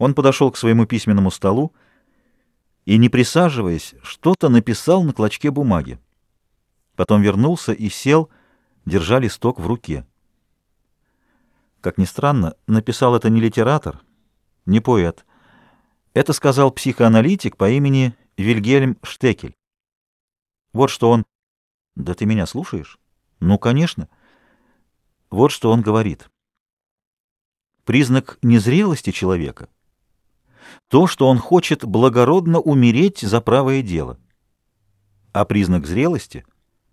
Он подошел к своему письменному столу и, не присаживаясь, что-то написал на клочке бумаги. Потом вернулся и сел, держа листок в руке. Как ни странно, написал это не литератор, не поэт. Это сказал психоаналитик по имени Вильгельм Штекель. Вот что он... Да ты меня слушаешь? Ну, конечно. Вот что он говорит. Признак незрелости человека — то, что он хочет благородно умереть за правое дело. А признак зрелости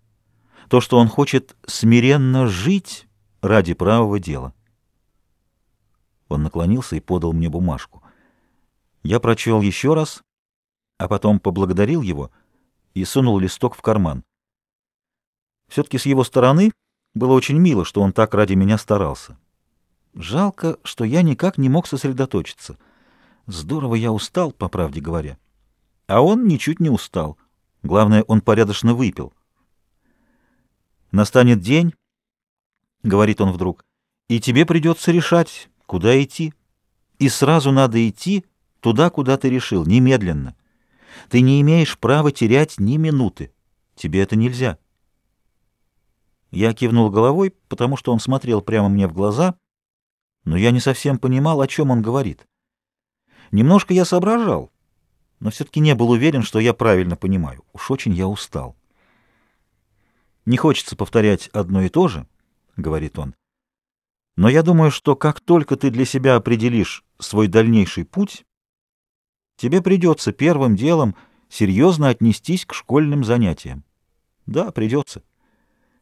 — то, что он хочет смиренно жить ради правого дела. Он наклонился и подал мне бумажку. Я прочел еще раз, а потом поблагодарил его и сунул листок в карман. Все-таки с его стороны было очень мило, что он так ради меня старался. Жалко, что я никак не мог сосредоточиться — Здорово я устал, по правде говоря. А он ничуть не устал. Главное, он порядочно выпил. Настанет день, — говорит он вдруг, — и тебе придется решать, куда идти. И сразу надо идти туда, куда ты решил, немедленно. Ты не имеешь права терять ни минуты. Тебе это нельзя. Я кивнул головой, потому что он смотрел прямо мне в глаза, но я не совсем понимал, о чем он говорит. Немножко я соображал, но все-таки не был уверен, что я правильно понимаю. Уж очень я устал. «Не хочется повторять одно и то же», — говорит он. «Но я думаю, что как только ты для себя определишь свой дальнейший путь, тебе придется первым делом серьезно отнестись к школьным занятиям. Да, придется.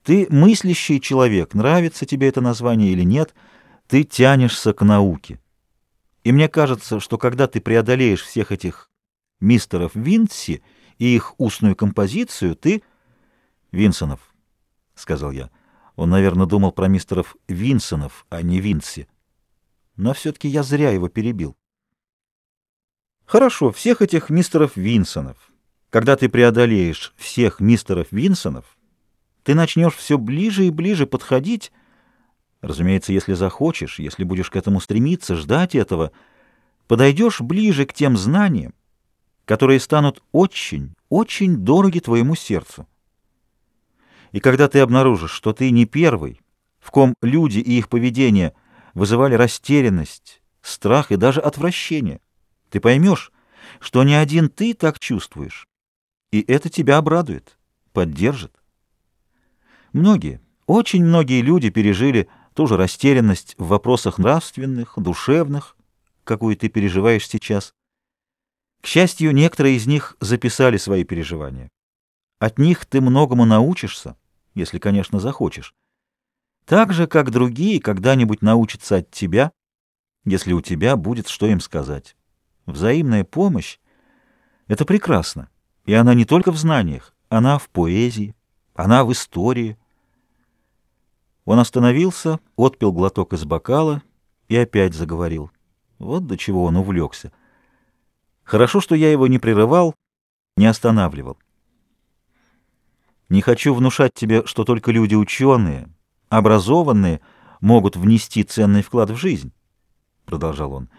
Ты мыслящий человек, нравится тебе это название или нет, ты тянешься к науке. И мне кажется, что когда ты преодолеешь всех этих мистеров Винси и их устную композицию, ты... Винсонов, — сказал я. Он, наверное, думал про мистеров Винсонов, а не Винси. Но все-таки я зря его перебил. Хорошо, всех этих мистеров Винсонов. Когда ты преодолеешь всех мистеров Винсонов, ты начнешь все ближе и ближе подходить Разумеется, если захочешь, если будешь к этому стремиться, ждать этого, подойдешь ближе к тем знаниям, которые станут очень, очень дороги твоему сердцу. И когда ты обнаружишь, что ты не первый, в ком люди и их поведение вызывали растерянность, страх и даже отвращение, ты поймешь, что не один ты так чувствуешь, и это тебя обрадует, поддержит. Многие, очень многие люди пережили ту же растерянность в вопросах нравственных, душевных, какую ты переживаешь сейчас. К счастью, некоторые из них записали свои переживания. От них ты многому научишься, если, конечно, захочешь. Так же, как другие когда-нибудь научатся от тебя, если у тебя будет что им сказать. Взаимная помощь — это прекрасно, и она не только в знаниях, она в поэзии, она в истории, он остановился, отпил глоток из бокала и опять заговорил. Вот до чего он увлекся. Хорошо, что я его не прерывал, не останавливал. Не хочу внушать тебе, что только люди ученые, образованные, могут внести ценный вклад в жизнь, — продолжал он.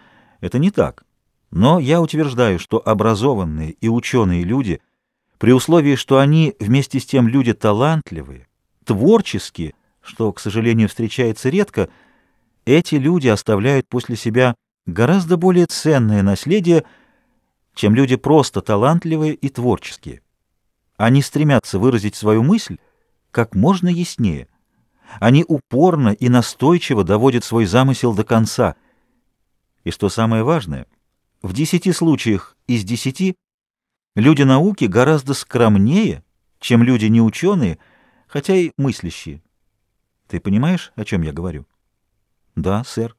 Это не так. Но я утверждаю, что образованные и ученые люди, при условии, что они вместе с тем люди талантливые, творческие, что, к сожалению, встречается редко, эти люди оставляют после себя гораздо более ценное наследие, чем люди просто талантливые и творческие. Они стремятся выразить свою мысль как можно яснее. Они упорно и настойчиво доводят свой замысел до конца. И что самое важное, в десяти случаях из десяти люди науки гораздо скромнее, чем люди неученые, хотя и мыслящие. Ты понимаешь, о чем я говорю? — Да, сэр.